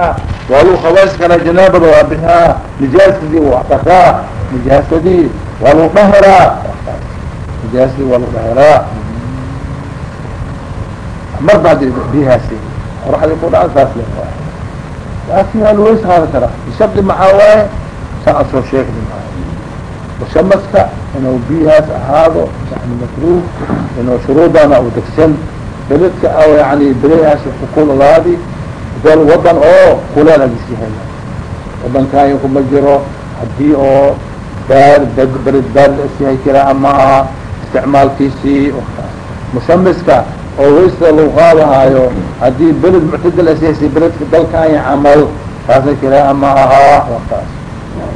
karaa waa lagu khabaysi karaa janaabada waa bihaa nijaasadii waa dharaa nijaasadii waa lagu dhahiraa nijaasadii waa lagu dhahiraa mar baad bihaasi qoraxdii ku dhaca saas le laakin waa laweys qaadan karaa bishardi maxaa waaye saa aan soo sheegni shamaska inuu biyahaas ahaado yani makruh inuu shuruudana u degsan beledka o yani berihaas kukuladaadi dal wadan oo kuleel agis yahay wadankaaya kuma jiro. Hadii oo baar bered baard isyahay kiraa ma aha isticmaalkiisii mushamiska oo waysada lagu qaadahaayo haddii beled muctadil isyahay beledka dalkaaya camal taasna kiraa ma aha wakaas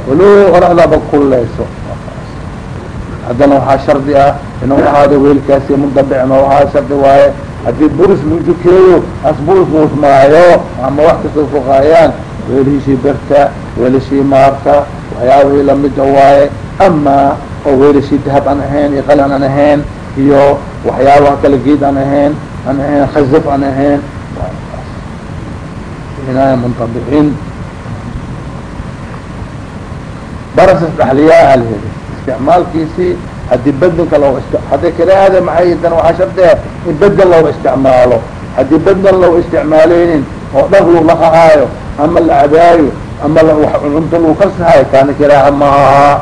walo oraxdaba kuleyso haddana waxaa shardi ah inuu ahaado weelkaasi mundabicna waxaa shardi waaye haddii buris mujukeeyo as buris muusmaayo ama wax kasta fuqaayaan weelishii berta weelishii maarta waxyaabihii lamida waaye ama oo weelishii dahab aan ahayn iyo qalin aan ahayn iyo waxyaabaha kala geed aan ahayn aan ahayn khazaf aan ahayn inaaya muntabicin barasas dhaxliyaa alhedi isticmaalkiisii haddii bedelka loo hadday karaahada maxay dan waxaa shardee in bedel looga isticmaalo. Haddii bedel loo isticmaaleynin oo dhar lagu laqahaayo ama la cabaayo ama cunto lagu kasahayo kaana karaaha maaha.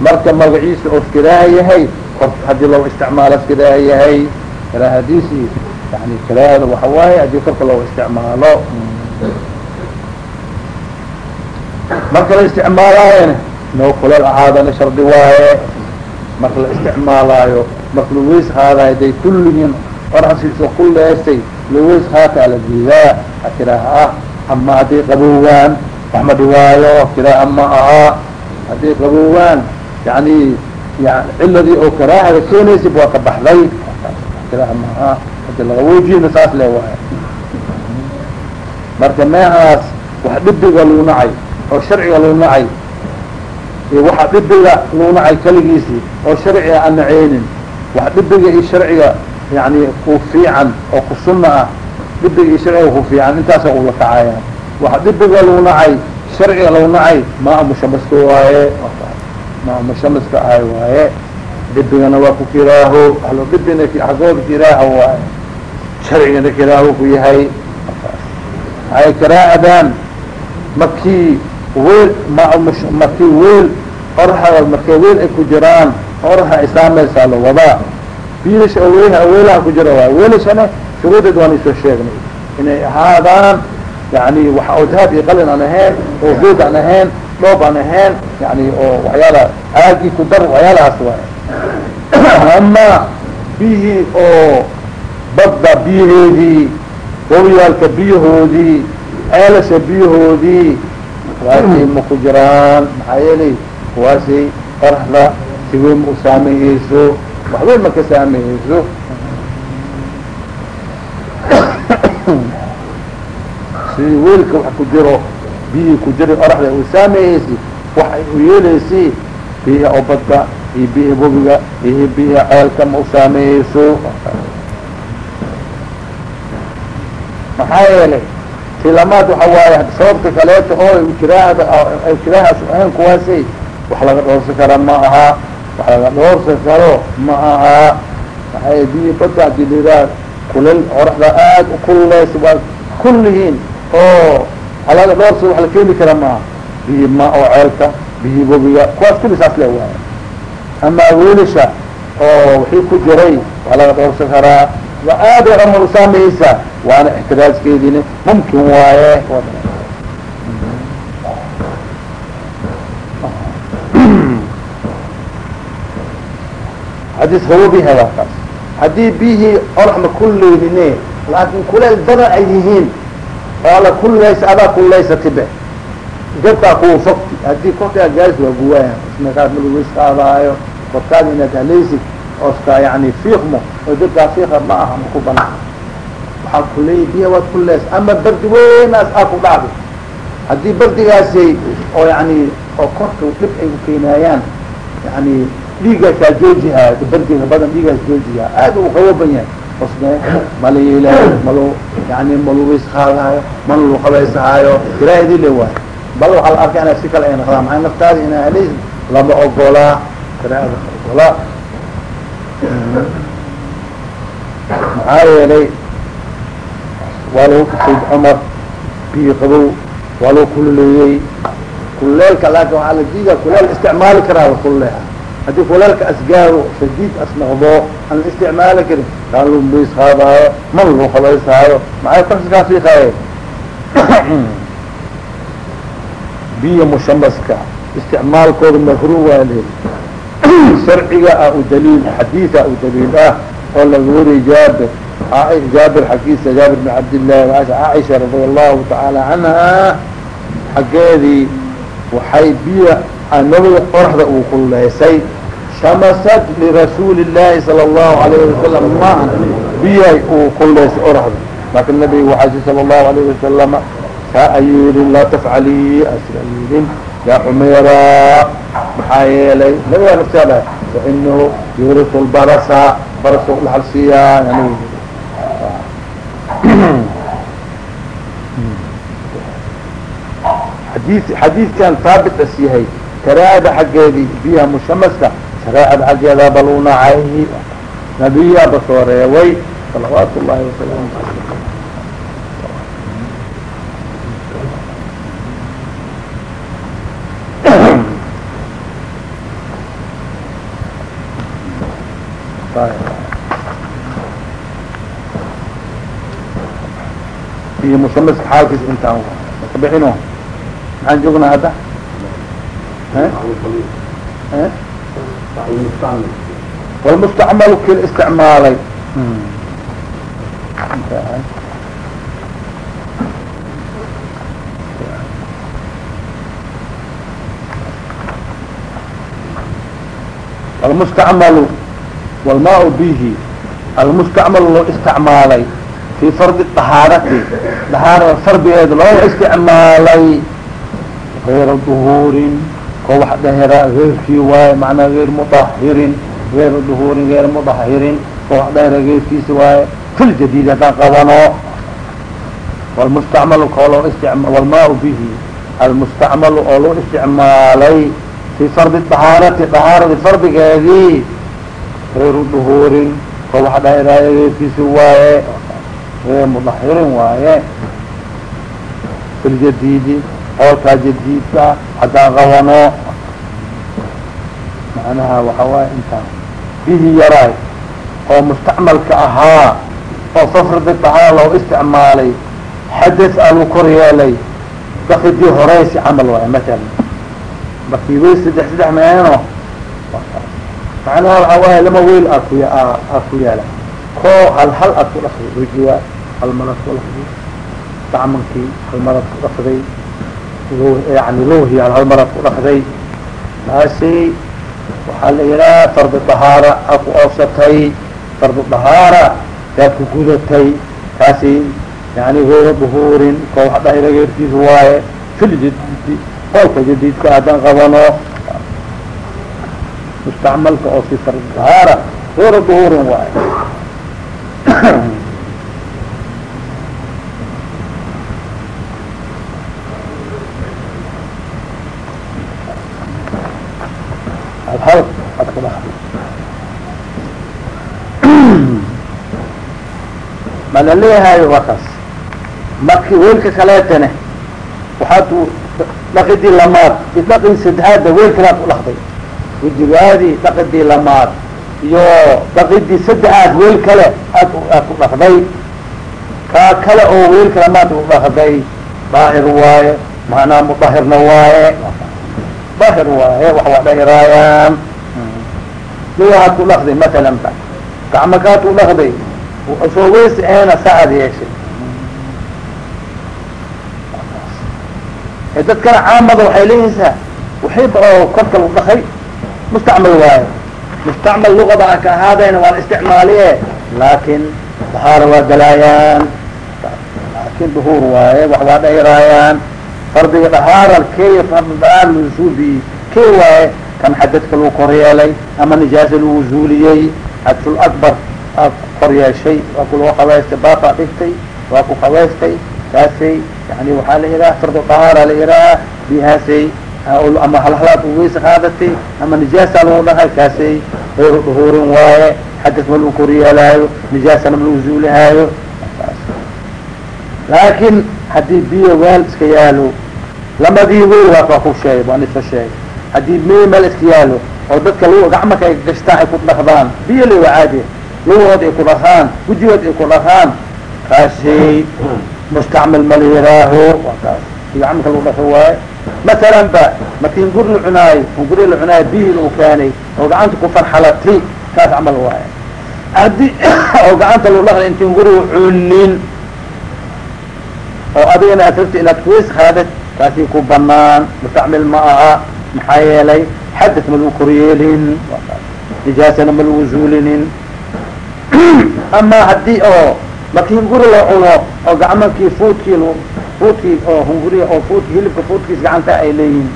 Marka magaciisa oo karaaha yahay or haddii loo isticmaalo karaaha yahay. Karaahadiisii yani karaahada waxa waaye haddii korka looga isticmaalo. Marka la isticmaalaayana inoo kuleel ahaadana shardi waaye marka la isticmaalaayo marka laweys qaadayo day kullihiin orasiisa kuleestay laweys qaata ala diidaa akiraaha ah ama hadday qabowaan wax ma dhiwaayo kiraaha ma aha hadday qabowaan yani yan ciladii oo karaahada keenaysab waa ka baxday kiraaha ma aha haddii laqawoojiyna saas le waayo marka meehaas wax dhibiga lagu nacay oo sharciga lagu nacay waxa dhibiga lagu nacay keligiisii oo sharciga aan naceynin. Wax dhibiga iyo sharciga yani ku fiican oo ku sunna ah dhibiga iyo sharciga ku fiican intaasa ula kacayaan waxa dhibiga lagu sharciga lagu nacay maa waaye. Maa mushamaska ahay waaye. Dhibigana waa ku kiraaho ahlo dhibina xagooda kiraaho waaye. Sharcigana kiraaho ku yahay. Ay karaahadan markii weel markii weel oraxa markay ay ku jiraan. Oraxa isaamaysaa la wadaa biilasha aweyha weelaha ku jira waay weelashana shuruudeed waan isoo sheegnay. Inay ahaadaan yani waxa oo dahab iyo qalin aan ahayn oo geed aan ahayn dhoob aan ahayn yani oo waxyaala caagii ku dar waxyaalahaas waay ama biyihii oo badda biyaheedii wawiyaalka biyahoodii ceelasha biyahoodii waasay ma ku jiraan. Maxaa yeelay kuwaasay qoraxda si weyn u saameeyeyso waxweyn ma ka saameeyeyso. Sidii weelka wax ku jiro biyihii ku jira qoraxda u saameeyeysi wax ay u yeeleysi biyaha oo badda iyo biyaha bobiga iyo biyaha ceelka ma u saameeyeyso. Maxaa yeelay tilamaad waxa waaye sababta kaleeto oo ay kiraahaas ahayn kuwaasi wax laga dhoorsan kara ma aha wax laga dhoorsan karo ma aha. Maxay biyi badda haddii liraa kulel qoraxda aad u kululeysa waa kullihiin. Oo halaga dhoorsa wax la keeni kara maaha biyi ma oo ceelka biyi bobiga kuwaas kulli saas le waaye. Amaa weelisha oo wixii ku jiray wax laga dhoorsan karaa waa aad oo wa waana ixtiraajkeediina mumkin waaye hadis hawobiha waa kaas. Haddii biyihii oraxma kulleydine laakin kuleel badan ay yihiin oala kullaysa adaa kullaysa tibe dabkaa kuwa fogti. Haddii korkaa gaas waa guwaaya. Ismakaas malaweys qaadaayo korkaada inaad halaysid ooska yani fiiqmo oo dabkaa fiiqa ma aha maku banaan. Waxaa kuleeya biya waad kuleys ama bardi weynaas aa ku dhacday haddii bardigaasi oo yani oo korka dhib ay ukeenaayaan yani dhiigaa kaa joojihaa bardiga badan dhiigaas joojiyaa aad u qawoban yahay osne maliile malu yani malugiis qaadaayo mana lu qabaysahaayo ilaahdi le waay bal waxaa la arkay inay si kale ay naqdaan maaa naftaadi inaa helays lama ogolaa karaada ogolaa maxaa yeelay waa lagu sayd cumar biyo qabow waa lagu kululeeyey kuleelka laakin waxaa la diida kuleel isticmaali karaa la kululeeha haddii kuleelka asgaaro shadiid as noqdo aan la isticmaali karin kaa lu bays qaadaayo man lu qabaysaayo maxay kaskaa fiikaaye biyo mushamaska isticmaalkooda makruh waa leey sharciga a u daliil xadiida u daliil ah oo laga wariy jaabir jaabir xaggiisa jaabir bin cabdillahi caaisha radia allahu tacaala canha xaggeedii waxay biyo nabiga qoraxda uu kululeysay shamasad lirasuuli sala allahu alayhi wasalam maan biyay uu kululeysay oraxda laakin nabiga waxaa sala allahu alayhi wasalama kaa ayuu yihiin laa tafcalii ayuu yihiin yaa xumayra maxaa yeelay nabiga nafteeda fainahu yurisu lbarasa baras lahalsiiyaa yani. Xadii xadiidkan haabit as yahay sharaacada xaggeedii biyaha mushamaska sharaacada xaggeeda bal u nacay nabiyaa basoo reebay salawaatu llahi wasalaamu aleyh iyo mushamaska xaalkiisa intaan ka bixino? Maxaan joognaa hadda walmustacmalu kil isticmaalay almustacmalu walmaa bihi almustacmal loo isticmaalay fi fardi dahaarati dahaarada fardigeeda loo isticmaalay غayra duhuurin ko wax dhahera geyrkii waaye macnaa غayr mudahirin غayra duhuurin غayr mudahirin ko wax dhahera geyrkiisi waaye fil jadid haddaan qabano walmustacmalu ko loo isticma walmaa bihi almustacmalu oo loo isticmaalay fi fardi dahaarati dahaaradi fardigeedii غayru duhuurin ko wax dhaheraayo geyrkiisi waaye غayr mudahirin waaye fil jadidi qoolkaa jadiidka haddaan qabano macnaha waxa waaye intaan bihi yaraay oo mustacmalka ahaa oo fafrdi dahaa loo isticmaalay xadad aa lagu kor yeelay dakidii horeysi camal waaye matalan markii wey saddex saddex meeno macnaha waxa waaye lama weyl aa ku aa ku yaalla ko hal hal aad ku dhafday wejiga hal marad ku dhafday dacmankii hal marad ku dhafday yani lowhiyaal hal marad ku dhafday taasi waxaa la yidhaha fardi dahaara aa ku oofsatay fardi dahaara yaad ku gudatay. Taasi yani gayra duhuurin ko wax dhahira geerkiisa waaye fil jadidi qoolka jadiidka haddaan qabano mustacmalka oo fi fardi dahaara gayra duhuurin waaye hal ad ku dhahday ma la leeyahayo waa kaas markii weelka kaleetane waxaad dhaqidii lamaad. Idhaqin saddexaadda weel kalaad ku dhaqday. Wejigaadii dhaqidii lamaad. Iyo dhaqidii saddexaad weel kale aad aad ku dhaqday. Kaa kale oo weelka lamaad ku dhaqday. Daahir waaye macnaa mudahirna waaye. Daahir waaye wax waa dhahiraayaan lugahaad ku dhaqday matalan ba. Gacmakaad ku dhaqday soo weysi ahayna saacad yeeshay. Dadkana caamada waxay leeyihisaa waxiiba oo korka lagu dhaqay mustacmal waaye mustacmal luqada a ka ahaadayna waa la isticmaaliye laakin dahaara waa galaayaan laakin duhuur waaye wax waa dhahiraayaan fardiga dhahaara key fardi dhahaar key waaye kan xadadka lagu koryeelay ama nijaasa lagu zuuliyey xadful akbar kor yeeshay waa ku loo qabaystay baafaa dhigtay waa ku qabaystay kaasay yani waxaa la yidhaha fardu dahaara la yidhaha bihaasay ama halhalaad uweysa qaadatay ama nijaasa lagu dhahay kaasay ayru dhuhuurin waaye xadad ma lagu koryeelaayo nijaasana ma lagu zuulihaayo laakin haddii biyo weel iska yaalo lamadii weyl waa ku sheegay waan isoo sheegay. Haddii biyo meel iska yaalo oo dadka l gacmaka gashtaan ay ku dhakdaan biyo le waa lugood ay ku dhakaan gujigood ay ku dhakaan kaasi mustacmal ma la yihaaho waa kaas gacmaka lagu dhako waaye masalan ba markii ngur la cunaayo nguri la cunaayo bihi lagu keenay oo gacanta ku farxalati kaas camal waaye haddii oo gacanta lagu dhaqay inti nguriga cunin oo adigana aad rabti inaad kuweys qaadad kaasi ku banaan mustacmil ma aha maxaa yeelay xadad ma lagu koryeelin nijaasana ma lagu zuulinin ama haddii oo markii hunguri la cuno oo gacmakii fuudkii fuudkii oo hunguriga oo fuudki hilibka fuudkiis gacanta ay leeyihiin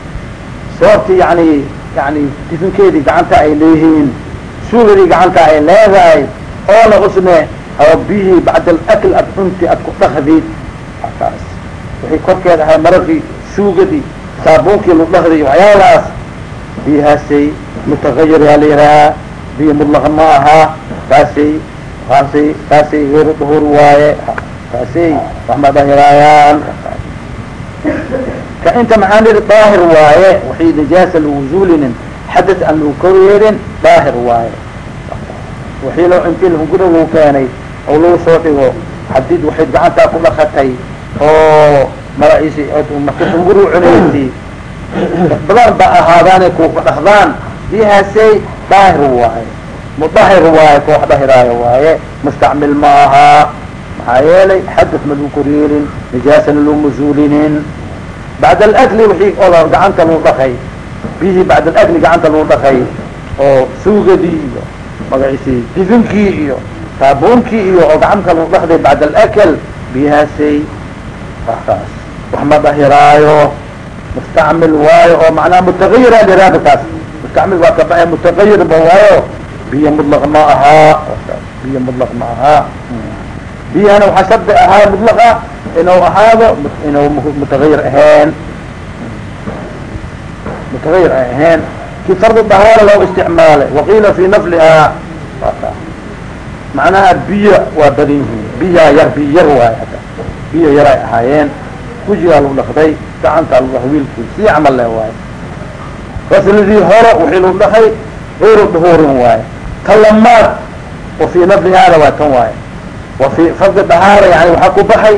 soortii yani yani tifinkeedii gacanta ay leeyihiin suugadii gacanta ay leedahay oona usne oo biyihii bacda alakl ad cunti ad ku dhakdid kaas waxay korkeed ahay mararkii suugadii saabuunkii lu dhakdi waxyaalahaas biyahaasay mutagayir yaa la yidhahaa biyo mudlaqa ma aha kaasay kaasay kaasay geyru duhur waaye kaasay waxma dahiraayaan ka inta maxaan daahir waaye waxay nijaasa lagu zuulinin xadad aan lagu koryeelin daahir waaye waxii loo intii hunguri lagu keenay oo lagu soo dhigo hadid waxay gacantaa ku dhakatay oo magaciisi marka hunguri cunaysi badan ba ahaadaanay kuka dhakdaan biyahaasay daahir waaye mudahir waaye koox dahiraayo waaye mustacmil ma aha maxaa yeelay xadad ma lagu koryeelin nijaasana laguma zuulinin bacd alakli wixii oo gacanta lagu dhakay biyihii bacd alakli gacanta lagu dhakay oo suugadii iyo magaciisi difinkii iyo saabuunkii iyo oo gacanta lagu dhakday bacd alakl biyahaasay kaas wax ma dahiraayo. Mustacmil waayo oo macnaha mutagayira liraada kaas mustacmil waa kaba mutagayir ba waayo biyo mudlaq ma ahaa biyo mudlaq ma ahaa biyahana waxaa shardi ahaa mudlaqa inuu ahaado inuu mutagayir ahayn. Mutagayir ay ahayn. Ki fardu dahaara loo isticmaalay waqiila fi naflihaa macnaha biyo waa badan yihiin. Biyaa yar biyo yar waay hata biyo yar ay ahaayeen wejigaa lagu dhakday gacantaa lagu dhahay wiilkii sii camal le waaye rasladii hore wixii lagu dhahay gayru duhuurin waaye talamaad wa fii naflihaana waa tan waaye. Wa fi fardi dahaara yani waxaa ku baxay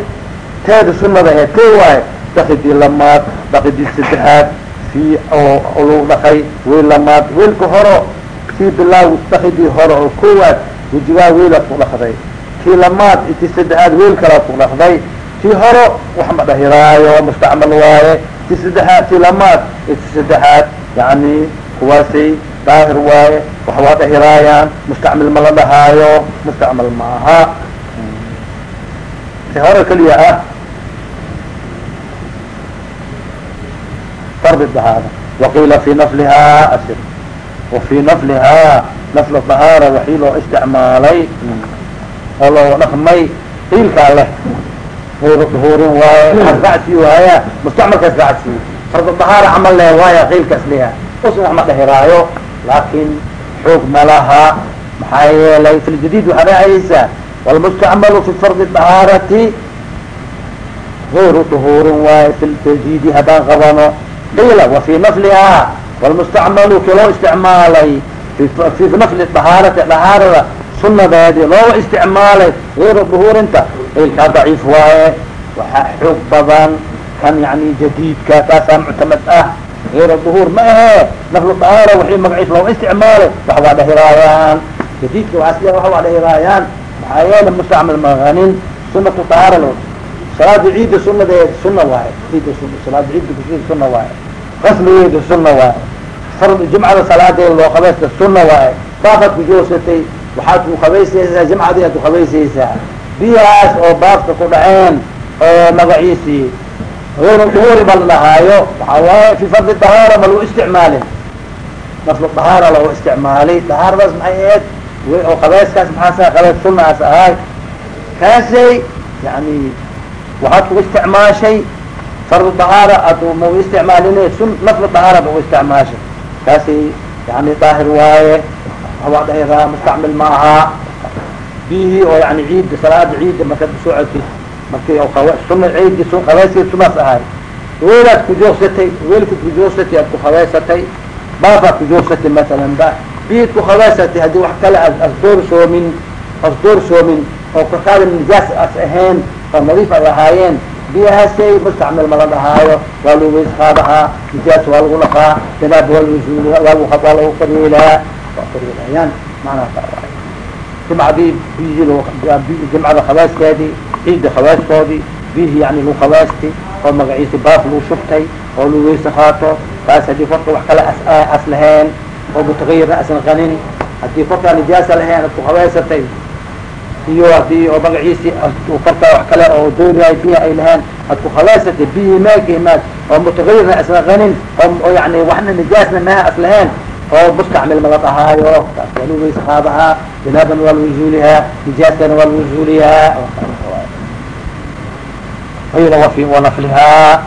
teeda sunada ee tee waaye dakidii lamaad dakidii saddexaad fii oo lagu dhakay weel lamaad weelka horo kii bilaaw dakidii hore oo koowaad wejigaa weelaad ku dhakday kii lamaad intii saddexaad weel kalaad ku dhakday tii horo wax ma dhahiraayo mustacmal waaye. Ti saddexaad tii lamaad ti saddexaad yani kuwaasay daahir waaye wax waa dhahiraayaan mustacmil ma la dhahaayo mustacmal ma aha ti hore keliya ah fardi dahaara waqiila fi naflihaa asir. Wa fi naflihaa nafl dahaara waxii loo isticmaalay oo loo dhaqmay qiilkaa leh. غayr duhuurin waaye racsi waaya mustacmalkaas racsi. Fardu dahaara camal le waaya qiilkaas leha usun wax dhahiraayo laakin xoog malaha maxaa yeelay fi ljadid waxaa dhacaysa wlmustacmalu fi fardi dahaarati غayru duhuurin waaye fi ljadidi haddaan qabano. Qiila wa fi naflihaa wlmustacmalu ki loo isticmaalay fi nafli dahaarati dahaarada sunadeedi loo isticmaalay غayru duhuurinta qaylkaa daciif waaye waxaa xoog badan kan yani jadiidka kaasaa muctamad ah غayr duhuur ma ahe naflu dahaara waxii magaciis loo isticmaalay wax waa dhahiraayaan jadiidka waas wax waa dhahiraayaan maxaa yeele mustacmal maganin sunatu dahaara lo salaada ciida sunadeed suna waaye. Sun salaada ciida kusiid suna waaye. Qasligeeda suna waaye. Fard jimcada salaadeeda loo qabaysta suna waaye. Baafad ku joogsatay waxaad ku qabaysaysaa jimcadii aad ku qabaysaysaa. Biyahaas oo baafka ku dhaceen oo magaciisii غayr duhuuri ma la dhahaayo. Waxaa waaye fi fardi dahaara ma lagu isticmaalin. Naflu dahaara lagu isticmaalay. Dahaaradaas maxay ahayd? Oo qabeeskaas maxaasa qabees sunaas ahaay kaasay yani waxaad ku isticmaashay fardu dahaara ad ma u isticmaalina sun naflu dahaara ba u isticmaashay. Kaasay yani daahir waaye hawaa dahiraa mustacmil ma aha biyihii oo yani ciidda salaada ciidda markaad usocotid marki suna ciidi qabeeskii sunaas ahay weelaad kujoogsatay weelkaad kujoogsatay aad ku qabeysatay baabaad kujoogsatay masalan ba. Biyiid ku qabeysatay haddii wax kale asdoorsoomin asdoorsoomin oo kakaada nijaas as ahayn oo nadiif ay ahaayeen biyahaasay mustacmil mala dhahaayo waa lagu weys qaadahaa nijaas waa lagu dhaqaa janaab waa lagu waa lagu qariilaa. Waa qariilayaan macnaha jimcadii biyihii jimcada khabaaskeedii ciidda khabaaskoodii biyihii yani lagu khabaasti oo magaciisi baaf lagu shubtay oo lagu weysa qaato taas haddii korka wax kale as lahayn oo mutagayirna asan qanin haddii korkaa nijaasa lahayn ad ku khabaysatay iyo haddii oo magaciisi korkaa wax kale oo dooriay biya ay lahayn ad ku khabaysatay biyihii maagi maag oo mutagayirna asan qanin oo yani waxna nijaasna maha as lahayn oo mustacmil mala dhahaayo taas waa lagu weysa qaadahaa janaabana waa lagu zuulihaa nijaaskana waa lagu zuuliyaa ayla wafi wanaflihaa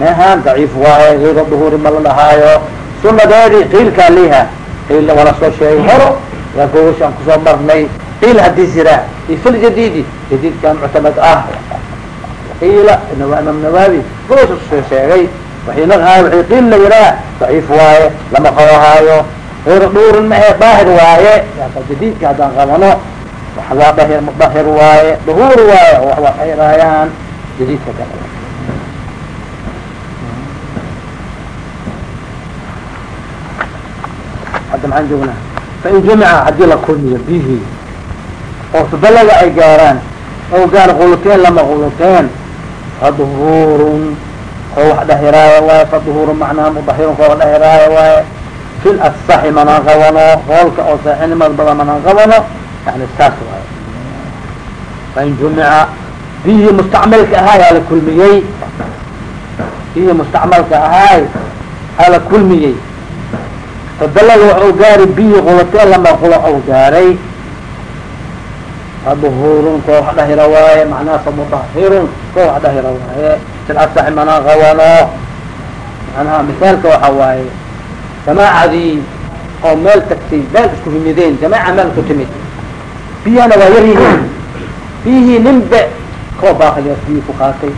mehan daciif waaye ayra duhuuri ma la dhahaayo sunadeedii qiilkaa liha qiilna wala soo sheegay horo yaa gogosh aan ku soo marnay. Qiil haddii siraa iyo fil jadidi jadiidkan muctamad ah. Qiila imaam nawawi gogosh soo sheegay. Wainaa waay qiil la yiraa daciif waaye lama qabahaayo ayra dhuurin mahe daahir waaye. Jadiidka haddaan qabano. Wax waa dahir mudahir waaye duhuur waaye wax waa jadiidka kale hadda maxaan joognaa fain jumica haddii la kulmiyo bihii oo fabalaga ay gaaraan oo gaar quluteen lama quluteen faduhuurun oo wax dhahiraaya waaye faduhuurun macnaha mudahirun koo dhahiraaya waaye fi lasaxi manaan qabano hoolka oo saaxinimad badan manaan qabano yani saas waaye fain jumica biyihii mustacmalka ahaay aa la kulmiyey. Biyihii mustacmalka ahaay aa la kulmiyey. Fabalaga waxau gaari biyihii qulateen lama qulo ou gaaray. Faduhuurun koo wax dhahira waaye macnaha famudahirun koo wax dhahira waaye silasaxi manaan qabano macnaha misaalka waxa waaye jamaacadii oo meel tagtay meel isku yimideen jamaaca meel ku timid. Biyahana waa yar yihiin. Biyihii ninbe koo baaqaliyaas biyi ku qaatay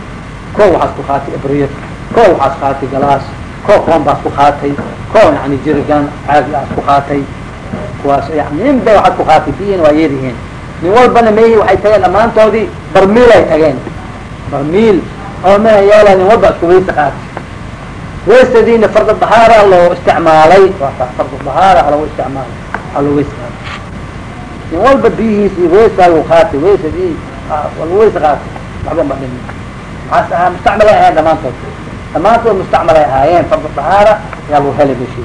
koo waxaas ku qaatay abriyad koo waxaas qaatay galaas koo koombaas ku qaatay koo yani jirigan caagi aas ku qaatay. Kuwaas yani ninbe waxaad ku qaatay biyihina waa yar yihiin. Nin walbana mehi waxay tageen dhammaantoodii barmiil ay tageen. Barmiil oo meha yeela nin walba isku weysa qaatay. Weysadiina farda dahaara loo isticmaalay. Farda dahaara halagu isticmaalay. Haloo weysa qaatay. Nin walba biyihiisi weysaagu qaatay weysadii qaatay waxba ma dhimin maxaas ahaa mustacmalay ahayen dhamaantood dhamaantood mustacmalay ahaayeen farda dahaara ayaa lagu helay meshi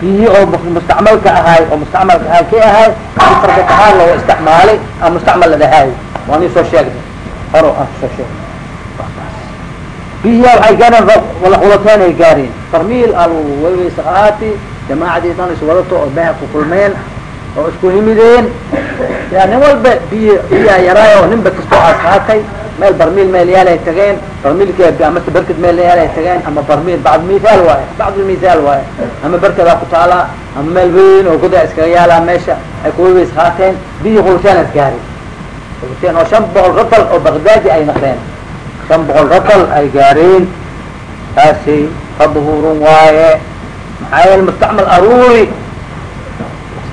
biyihii oo mustacmalka ahaay oo mustacmalka ahaay ki ahaay si farda dahaar loo isticmaalay a mustacmal ladahaay waa nii soo sheegnay horo aan ku soo sheegnay biyihiya waxay gaareen wala qulateen ay gaareen farmiil alweysa qaati jamaacadii dhan iswadato oo beha ku kulmeen oo isku himideen. Ya nin walba biy biyaa yaraay oo ninba kastoo aas qaatay meel barmiil meel yaal ay tageen. Barmiilka amase berked meel yaal ay tageen. Ama barmiil bacd mithaal waaye bacdulmithaal waaye. Ama berkedaa ku taala ama meel weyn oo goda iskaga yaalaa meesha ay kuwaweys qaateen biyi qulateen as gaareen. Qulateen oo shan boqol ratal oo bagdaadi ay naqdeen. Shan boqol ratal ay gaareen. Taasi faduhuurun waaye. Maxaa yeele mustacmal aruuri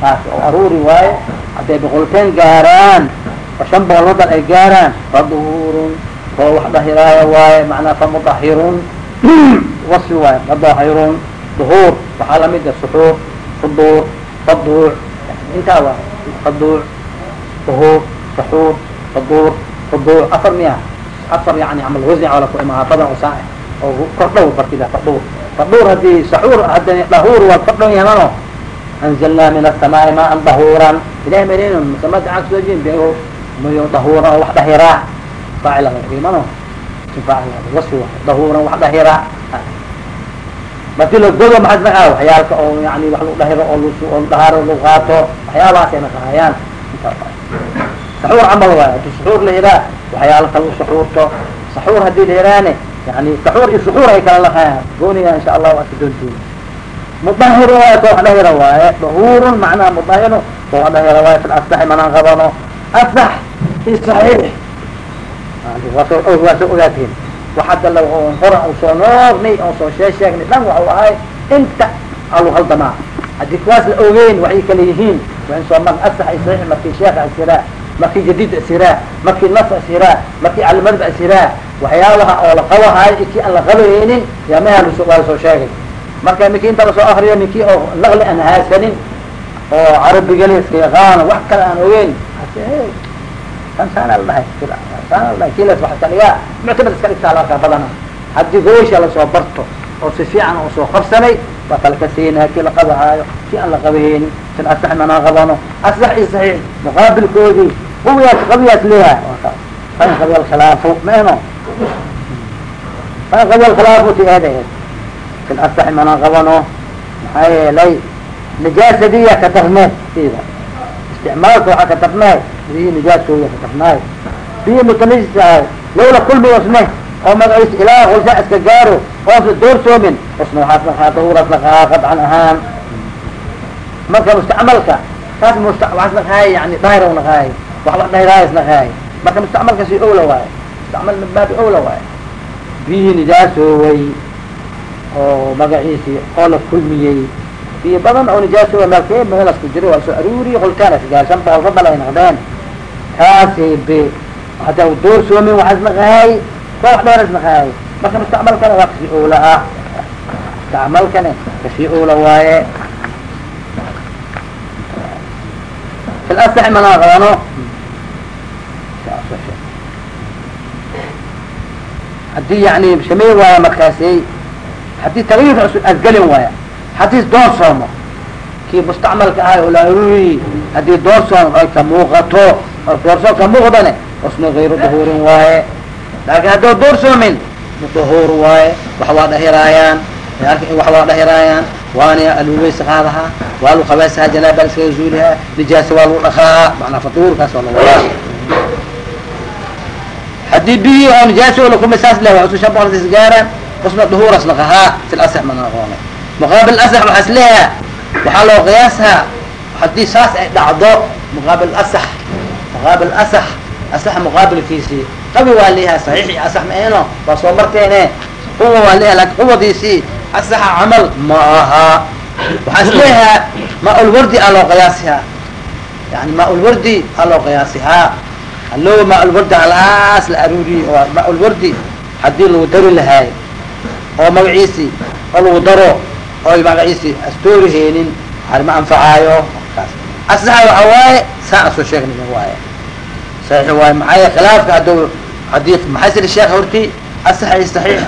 saas oo aruuri waaye hadday boqolteen gaaraan oo shan boqol ratal ay gaaraan faduhuurun oo wax dhahiraaya waaye macnaa famudahirun wasfi waaye fadahirun duhuur waxaa la mid ah suxuur fuduur faduuc intaa waaye faduuc duhuur suxuur faduur fuduuc afar miya afar yani camal wasni wala ku imaa badan oo saa oo kordhow bartida fadhuur. Fadhuur haddii saxuur hadda dhahuur waa kordhow yahano anzalnaa min asamaai maan dahuuran ilahi marin samada aan ku soo jin beo mayo dahuuran oo wax dhahiraa faacil imano wasfi wa dahuuran wax dhahiraa la godo maxaa nakaa waxyaalka oo yani wax lagu dhahiro oo oo dhahaaro lagu qaato waxyaabahaasay nakahayaan saxuur camal waay haddii saxuur la yihaa waxyaala kala u saxuurto saxuur haddii la yiraane yani saxuur iyo suxuur ay kala nakahayaan gooniga insha allah waa ka doontiin mudahir waay wax dhahira waaye dahuurun macnaha mudahiru ka wax dhahira waaye fi manaan qabano asax i saxiix waasoo waasoo ogaatiin waxadda la hora u soo noognay on soo shee sheegnay dhan waxau ahay inta alu haldamaa haddii kuwaas la ogeyn waxay kala yihiin wain soo mar asax saxiix markii sheekha asiraa markii jadiid asiraa markii nas asiraa markii calimadba asiraa waxyaabaha oo la qabahayo i kii aan la qabaynin yaa meha waa la soo sheegay marka ninkii inta la soo akriyo ninkii oo naqli aan haasanin oo carabigeli iska yaqaano wax kale aan ogeyn kan saana la dhahay saana la dhahay kilas waa iska dhigaa. Muctamad iska dhigtaa larkaa badana haddii goosha la soo barto oo si fiican oo soo qabsanay waa kala ka siinaya kii la qabahaayo kii aan la qabaheynin sin asax manaa qabano. Asax iyo saxiix muqaabilkoodii qawiyaas qawiyaas leeyahay. Fan qabiya alkhilaafu ma eno? Fan qabiya alkhilaafu ti eeda sin asaxi manaa qabano maxaa yeelay nijaasadiya ka darneed sida isticmaalka waxaa ka darnaay biyi nijaaskooda ka darnaay biyi mutanajis ahay lawla kulmi osne oo magaciisa ilaa hulsa iska gaaro oonsa doorsoomin osna waxaas naqaa dahuuraas naqaa qadcan ahaan marka mustacmalka kaas musta waxaas naqaay yani dhahiraw naqaay waxba dhahiraayas naqaay marka mustacmalka si owla waaye mustacmal baabi owla waaye biyihi nijaasooway oo magaciisi oo la kulmiyey biyo badan oo nijaasowa meelkee meelas ku jiro waa soo aruuriy qolkaan isgaar shan boqol fadal ay naqdeen kaasi be hadda doorsoomin waxaas naqahay koox dheeras naqahay marka mustacmalkana waa ka sii owla ah mustacmalkana ka sii owla waaye. Fi lasaxi manaa qabano haddii yani samey waaya markaasi haddii tagayur cusub asgelin waaya haddii doon soomo kii mustacmalka ahay oo la aruuriyi haddii doon soomo ay ka muuqato. Oo doorsoon ka muuqdane osna gayru dahuurin waaye. Laakin haddoo doorsoomin dahuur waaye. Wax waa dhahiraayaan wax waa dhahiraayaan waana aluweysa qaadaha waa lu qabaysaha janaaba iskaga zuulihaa nijaasa waa lagu dhaqaa manaa fatuurkaas waa lawadaa haddii biyi oo nijaasa lakuma saas leh waa usu shan boqol is gaaraan usna dahuuras naqahaa fi lasax mana aqoonay muqaabil asax waxaa is leeyaha waxaa loo qiyaasaa haddii saas ay dhacdo muqaabil asax muqaabil asax asax muqaabilkiisii qabi waa leeyaha saxiix iyo asax maeno waa soo marteene quwa waa leeyaha laakiin quwadiisii asaxa camal ma aha waxaa is leeyahaa maa-ulwardi aa loo qiyaasihaa yani maa-ulwardi aa loo qiyaasihaa hallo maa-ulwardi halaas la oo magaciisi oo lagu daro oy magaciisi astoori heenin waxaa ma anfacaayo? Kaas. Asaxa waxa waaye saa aan soo sheegnay waaye. Saxiix waaye maxaa khilaafka hadduu haddii maxay siri sheekh horti asax iyo saxiix.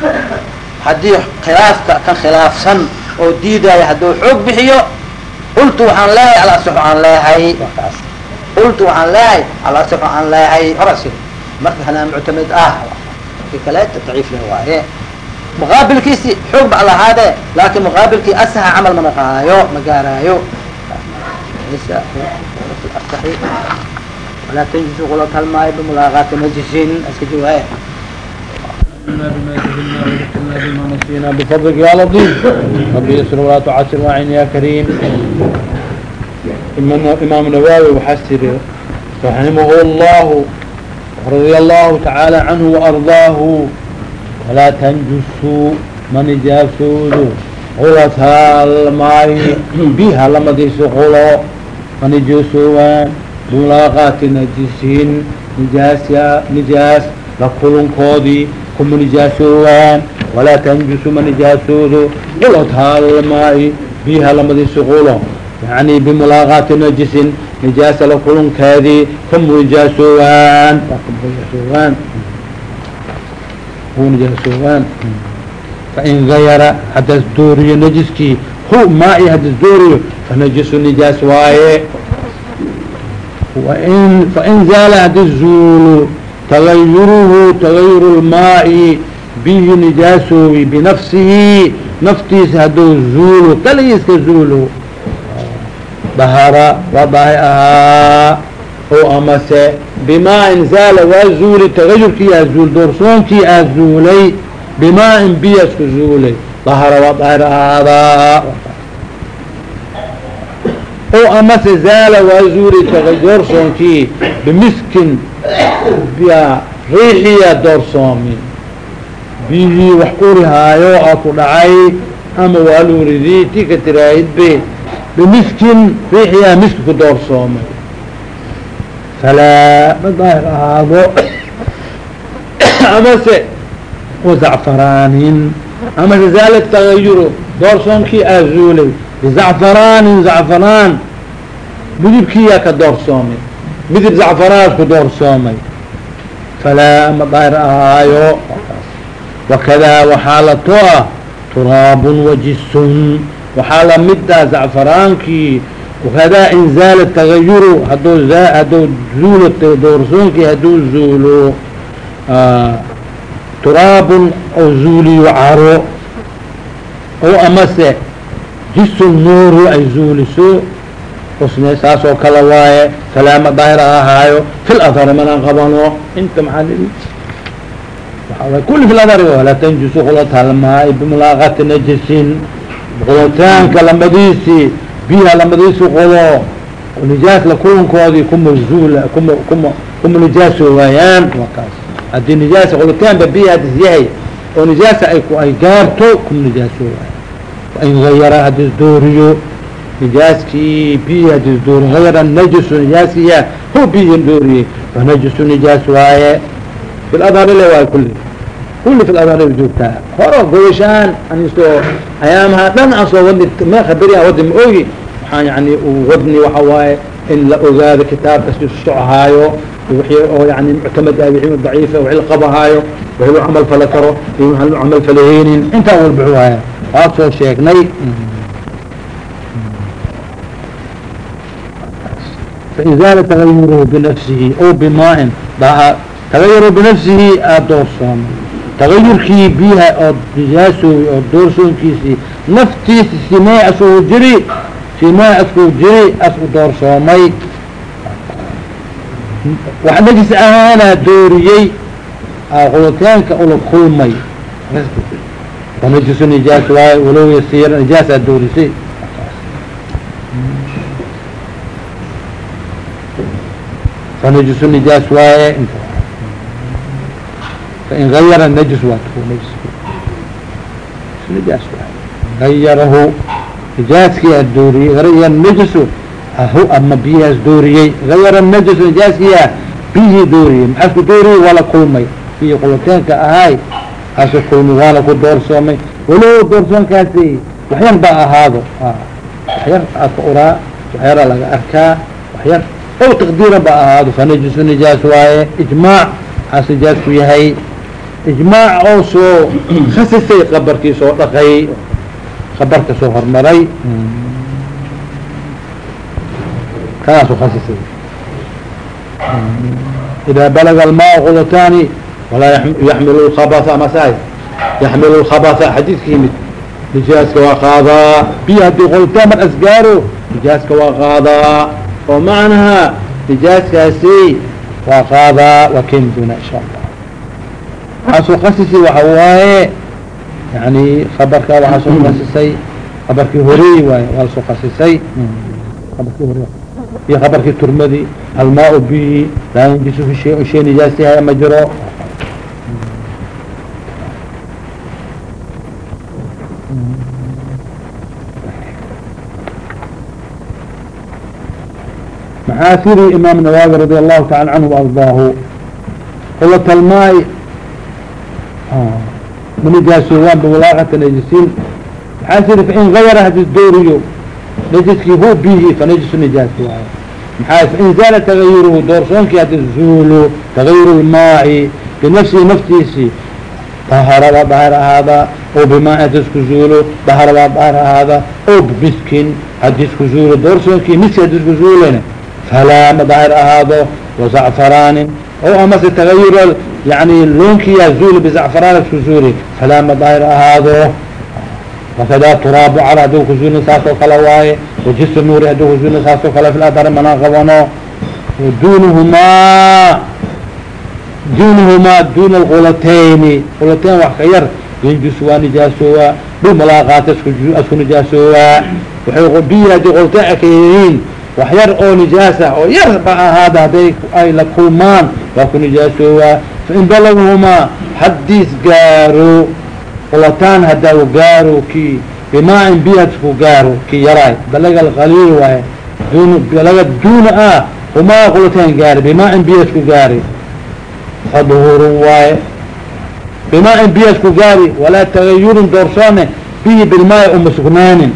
Haddii khilaafka kan khilaafsan oo diidaayo hadduu xoog bixiyo qultu waxaan leeyahay alasaxu aan leehay. Waa kaas. Qultu waxaan leeyahay alasaxu aan leehay. Horasi marka hanaa muctamid ah. Kaleeta daciif leh waaye muqaabilkiisi xoog ba lahaade laakin muqaabilkii asaxa camal ma naqaayo ma gaaraayo walaa tanjisu qulot halmaayo bimulaaqaati najisin iska jawaaya بفضلك يا لطيف ربي يسر ولا تعسر واعن يا كريم إمام نواوي وحسر رحمه الله رضي الله تعالى عنه وأرضاه ولا walaa tanjusuu ma nijaasoodo qulataalmaayi biha lamadiisi qulo ma nijaasoowaan mulaaqaati najisin nijaasya nijaas la kulunkoodii kuma nijaasoowaan walaa tanjusu ma nijaasoodo qulataalmaayi biha lamadiisi qulo yani bimulaaqaati najisin nijaasa la kulunkeedii kuma nijaasoowaan kuma nijaasoowaan كم نجاسوان كم نجاسوان هو نجاسوان فإن غير حدث دوري نجسكي هو مائي حدث دوري فنجس نجاس واي وإن فإن زال حدث زول تغيره تغير الماء bihi nijaasoobi binafsihi naftiisa hadduu zuulo kaligiiska zuulo dahara waa daahir ahaa o amase bimaa-in zaala waa zuulay tagayurkii aa zuul doorsoonkii aa zuulay bimaa-in biya isku zuulay dahara waa daahir ahaadaa o amase zaala waa zuulay taga doorsoonkii bimiskin riixiya doorsoomi biyihii wax urihaayo aa ku dhacay ama waa luuridii ti ka tiraahidbe bimiskin riixiyaa miski ku doorsoomay falaa ma daahir ahaado amase wazacfaraanin amase zaala tagayuro doorsoonkii aa zuulay bizacfaraanin zacfaraan midibkiyaa ka doorsoomay midib zacfaraad ku doorsoomay falaa ma daahir ahaayo wakadaa waxaa la to ah turaabun wajisun waxaa la mid ah zacfaraankii tagayuru hadduu hadduu zuulo doorsoonkii hadduu zuulo turaabun oo zuuliyo caro oo amase jisun nuuru ay zuuliso usne saas oo kale waaye salaama daahir ahaayo fil adhari manaan qabano inta maxaa lii waaa kuli fi ladhari walaa tanjusu qulat halmaai bimulaaqati najisin qulataanka lamadiisi biyaha lamadiisi qodo nijaas la kulankoodii kuma zuula kuma kuma kuma nijaaso waayaan waa kaas. Haddii nijaasa qolataanba biya hadis yahay oo nijaasa ay ay gaarto kuma nijaaso waaya wain gayara hadis dooriyo nijaaskii biyi hadis dooriyo gayara najisu nijaaskiya hu biyin dooriyey fanajisu nijaas waaye. Fi ladhari le waayo kulli kulli fi ladhari joogtaa horo goyashaan anisoo ayaamaha dhan aan soo wadni ma khabariya wadni ma ogi waxaan yani wadni waxa waaye in la ogaado kitaabkas socahaayo wixii oo yani muctamad ah wixii daciifa wixii la qabahaayo wixii loo camal fala karo iyo waxaan loo camal falahaynin intaan walbaxu haya waa soo sheegnay fain zaala tagayuruhu binafsihi o bimaain tagayuru binafsihi aa doorsoomay tagayurkii biyaha oo nijaasooy oo doorsoonkiisii naftiisi simee asuu jiri simee asku jiri asku doorsoomay wax najis ahaanaa dooriyey qulitaanka ula kulmay fanajisu nijaas waaye walow yasiira nijaasaa doorisay fanajisu nijaas waaye fain gayara najis waa najis nijaas gayarahu nijaaskii a dooriyey najisu ahu ama biyahaas dooriyey gayara najisu nijaaskiya biyihii dooriyey maxaasku dooriyey waa la kulmay biyii quliteenka ahaay asu kulmay waana ku doorsoomay walow doorsoonkaasi waxyar ba ahaado waxyar aaka uraa waxyaraa laga arkaa waxyar ow taqdiira ba ahaado fanajisu nijaas waaye ijmaac aas nijaasku yahay ijmaac oo soo khasisay qabarkii soo dhaqay qabarka soo hormaray. Kanaasu khasisay. Idaa balaga almaa qulataani walaa yaxmilu lkhabasa masahay yaxmilu lkhabasa xadiidka yimid nijaaska waa qaadaa. Biyo haddii qolitaan mar asgaaro nijaaska waa qaadaa. Oo macnaha nijaaskaasi waa qaadaa waa keeni insha allah waxaa soo khasisi waxa waaye yani kabarka waxaa soo khasisay kabarkii horey waaye waa la soo khasisay kabarkii hore iyo kabarkii turmadi almaa bihi laa yanjisu fi shay shay nijaasihay ma jiro. Maxaasiri imaam nawaawi radi allahu taala canhu waardaahu qulat manigaa soogaan bawalaaqata najisin. Maxaa siri fain gayara haddii dooriyo. Najiskii hu bihi fanajisu nijaas waayo maxaa fain zaala tagayuruhu doorsoonkii haddii zuulu tagayuru maahi binafsihi naftiisi. Daharada dahar ahaada oo bimaa haddii isku zuulo daharada dahar ahaada oo bimiskin haddii isku zuulo doorsoonkii miski haddii isku zuulana falaama dahar ahaado wazacfaraanin oo amase tagayura yani loonkiyaa zuuli bizacfaraan isku zuuli salaama daahir ahaado wakadaa turaabu cal haduu ku zuulin saas kale waaye wajisu nuuri haduu ku zuulin saas kale filadari mana qabano duunuhumaa duunuhumaa duuna alqulateyn qulateyn wax ka yar yanjusu waa nijaasoowa dhul malaaqaata isku nijaasoowaa waxay biyi haddii qulateyn ka yihiin wax yar oo nijaasah oo yar ba ahaada haday ay la kulmaan waa ku nijaasoowaa fain balaghumaa haddiis gaaro qulataan haddaa gaaro ki bimaa-in biyasku gaaro ki yaraay. Balaga alqaliil waaye dun balaga duuna ah humaa qulataan gaari bimaa-in biyasku gaari. Faduhurun waaye bimaa-in biyasku gaari walaa tagayurin doorsoone bihi bilmaaya uma sugnaanin.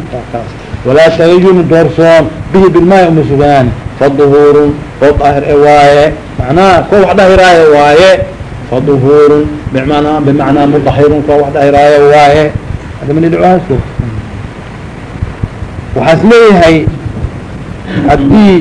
Walaa tagayurin doorsoon bihi bilmaaya uma sugnaanin. Faduhurun oo daahir e waaye macnaha ko wax dhahiraayo waaye bimacnaa mudahirun ko wax dhahiraayo waaye adamanihaas waxaas leeyahay haddii